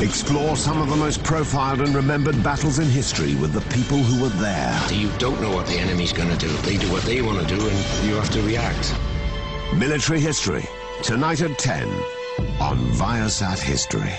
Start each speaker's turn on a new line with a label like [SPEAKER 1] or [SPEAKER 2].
[SPEAKER 1] Explore some of the most profiled and remembered battles in history with the people who were there.
[SPEAKER 2] You don't know what the enemy's going to do. They do what they want to do, and you have to react.
[SPEAKER 1] Military History, tonight at 10 on Viasat History.